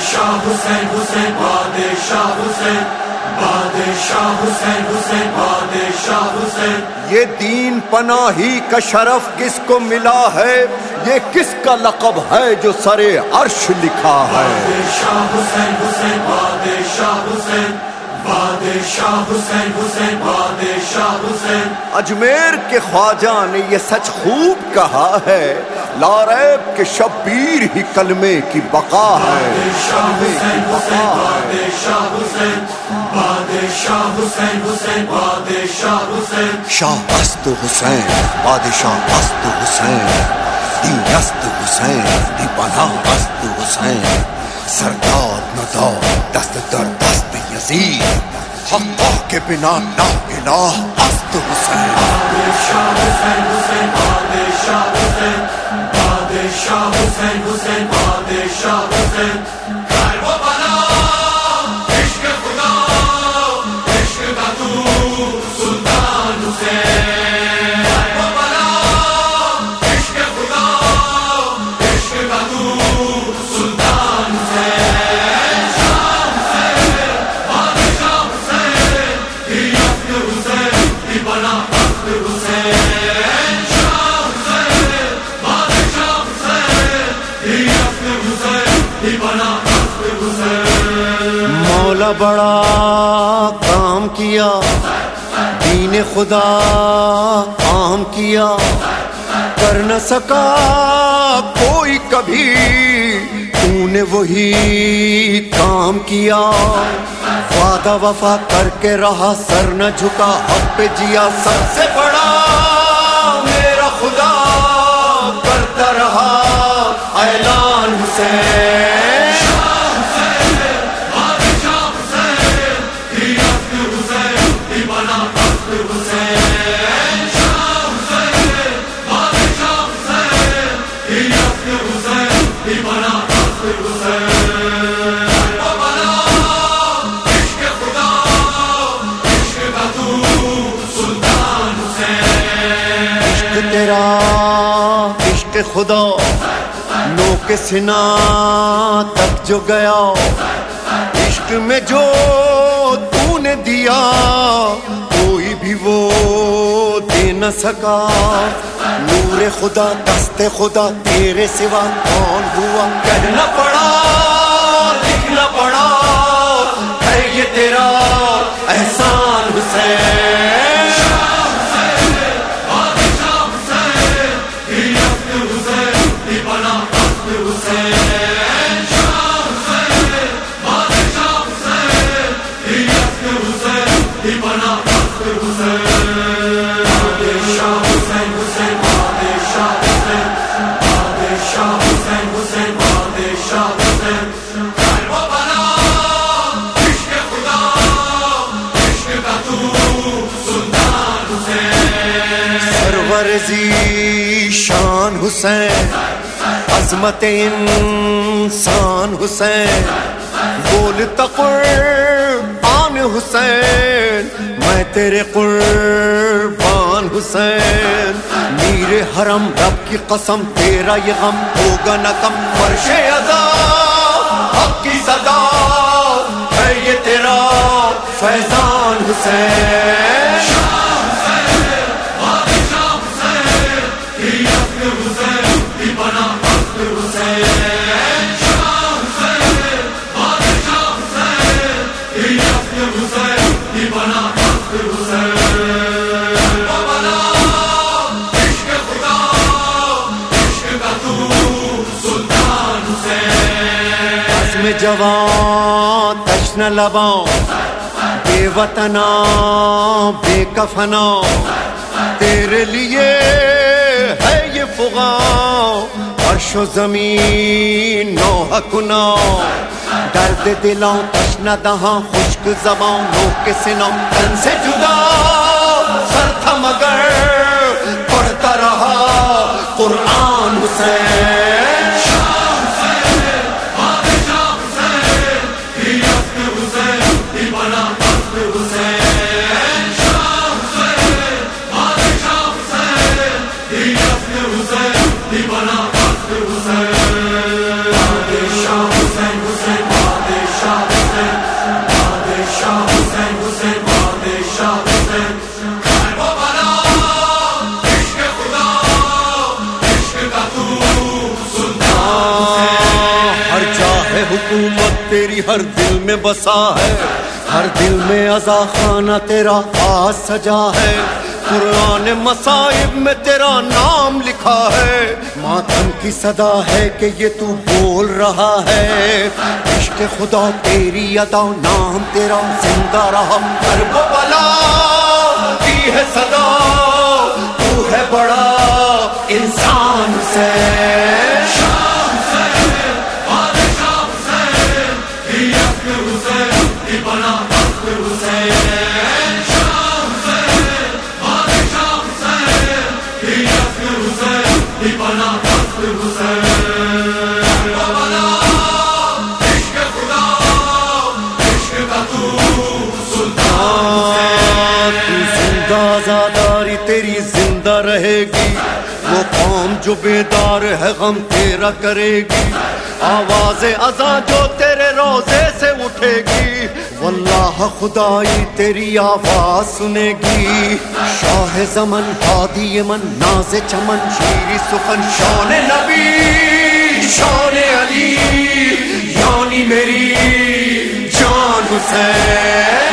بادشاہ حسین حسین بادشاہ حسین بادشاہ حسین حسین بادشاہ حسین۔ یہ دین پناہی کا شرف کس کو ملا ہے؟ یہ کس کا لقب ہے جو سر عرش لکھا ہے؟ بادشاہ حسین حسین بادشاہ حسین بادشاہ حسین حسین بادشاہ حسین۔ اجمیر کے خواجہ نے یہ سچ خوب کہا ہے لاریب کے شبیر ہی کلمے کی بقا ہے۔ شاہ است حسین، بادشاہ است حسین، دین است حسین، دی پناہ است حسین۔ سردار ندا، دست در دست یزید۔ حق کے بنا لا الہ، است حسین۔ بادشاہ حسین حسین بادشاہ حسین حسین بادشاہ حسین۔ مولا بڑا کام کیا، دین خدا عام کیا۔ کر نہ سکا کوئی کبھی، تو نے وہی کام کیا۔ وعدہ وفا کر کے رہا، سر نہ جھکا، حق پہ جیا۔ سب سے بڑا میرا خدا کرتا رہا، اعلان حسین۔ تیرا، عشق خدا نو کے سنا تک جو گیا، عشق میں جو تو نے دیا نہ سکا۔ نور خدا دست خدا تیرے سوا کون ہوا؟ کہنا پڑا۔ حسین، عظمت انسان حسین۔ بول قربان حسین، میں تیرے قربان حسین۔ میر حرم رب کی قسم، تیرا یہ غم ہوگا نہ کم۔ فرش ادا حق کی صدا ہے یہ تیرا فیضان حسین۔ جوان تشن لباں بے وطنا بے کفنا تیرے لیے ہے یہ فغاں، عرش و زمین نو حکنا درد دلاں تشن دہاں، خشک زباں نو کے سنوں تن سے جدا، سر تھا مگر حکومت، تیری ہر دل میں بسا ہے۔ ہر دل میں ازا خانہ، تیرا آس سجا ہے۔ قرآن مصائب میں تیرا نام لکھا ہے۔ ماتم کی صدا ہے کہ یہ تو بول رہا ہے۔ عشق خدا تیری ادا، نام تیرا زندہ رہا۔ کر بلا کی ہے صدا تو ہے بڑا انسان سے آزاداری زندہ رہے گی۔ وہ قوم جو بیدار ہے، غم تیرا کرے گی۔ آواز ازا جو تیرے روزے سے اٹھے گی۔ واللہ خدائی تیری آواز سنے گی۔ شاہ زمن، ہادی من، ناز چمن شیری سخن، شان نبی۔ شان علی یعنی میری جان حسین۔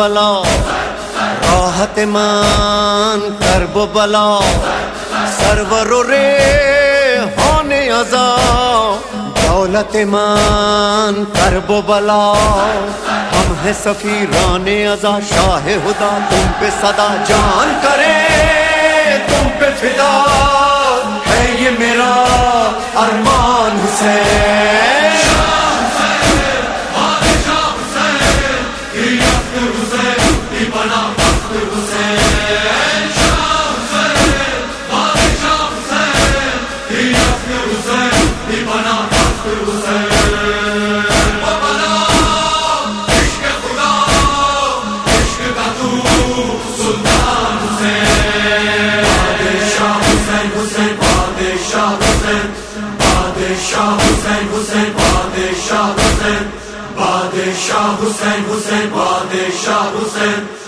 بلا۔ راحت مان، کرب بلا۔ سرور رے ہونے ازا دولت مان، کرب بلا۔ ہم ہیں سفیران ازا شاہ خدا تم پہ صدا جان کرے۔ حسین حسین بادشاہ حسین۔